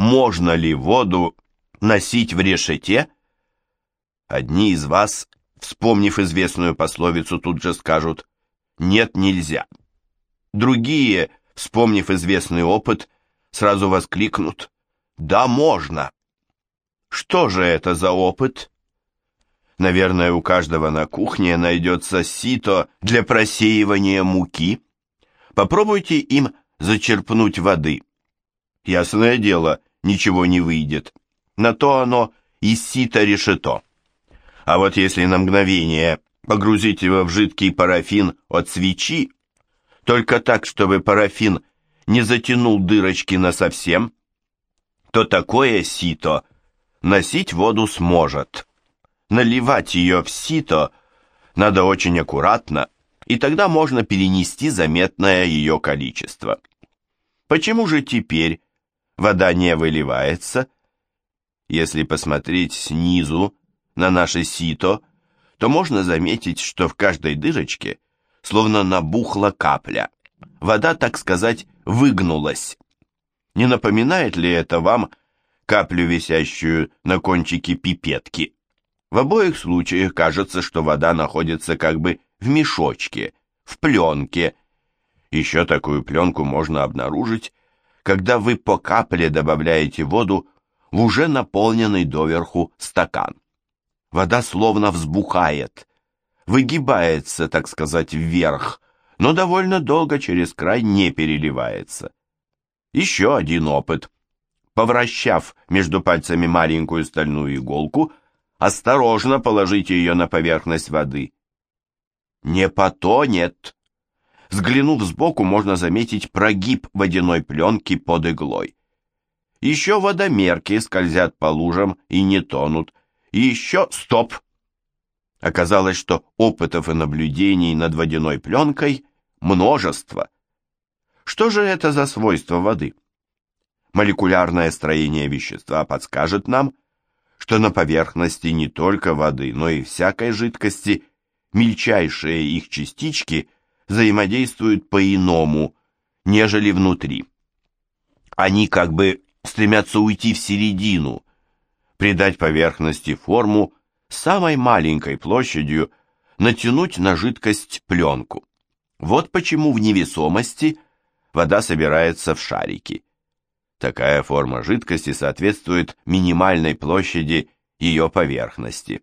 можно ли воду носить в решете? Одни из вас, вспомнив известную пословицу, тут же скажут «нет, нельзя». Другие, вспомнив известный опыт, сразу воскликнут «да, можно». Что же это за опыт? Наверное, у каждого на кухне найдется сито для просеивания муки. Попробуйте им зачерпнуть воды. Ясное дело, ничего не выйдет. На то оно и сито решето. А вот если на мгновение погрузить его в жидкий парафин от свечи, только так, чтобы парафин не затянул дырочки насовсем, то такое сито носить воду сможет. Наливать ее в сито надо очень аккуратно, и тогда можно перенести заметное ее количество. Почему же теперь вода не выливается? Если посмотреть снизу на наше сито, то можно заметить, что в каждой дырочке словно набухла капля. Вода, так сказать, выгнулась. Не напоминает ли это вам каплю, висящую на кончике пипетки? В обоих случаях кажется, что вода находится как бы в мешочке, в пленке. Еще такую пленку можно обнаружить, когда вы по капле добавляете воду в уже наполненный доверху стакан. Вода словно взбухает, выгибается, так сказать, вверх, но довольно долго через край не переливается. Еще один опыт. Повращав между пальцами маленькую стальную иголку, осторожно положите ее на поверхность воды. Не потонет. Взглянув сбоку, можно заметить прогиб водяной пленки под иглой. Еще водомерки скользят по лужам и не тонут, и еще стоп! Оказалось, что опытов и наблюдений над водяной пленкой множество. Что же это за свойство воды? Молекулярное строение вещества подскажет нам, что на поверхности не только воды, но и всякой жидкости мельчайшие их частички взаимодействуют по-иному, нежели внутри. Они как бы стремятся уйти в середину, придать поверхности форму самой маленькой площадью, натянуть на жидкость пленку. Вот почему в невесомости вода собирается в шарики. Такая форма жидкости соответствует минимальной площади ее поверхности.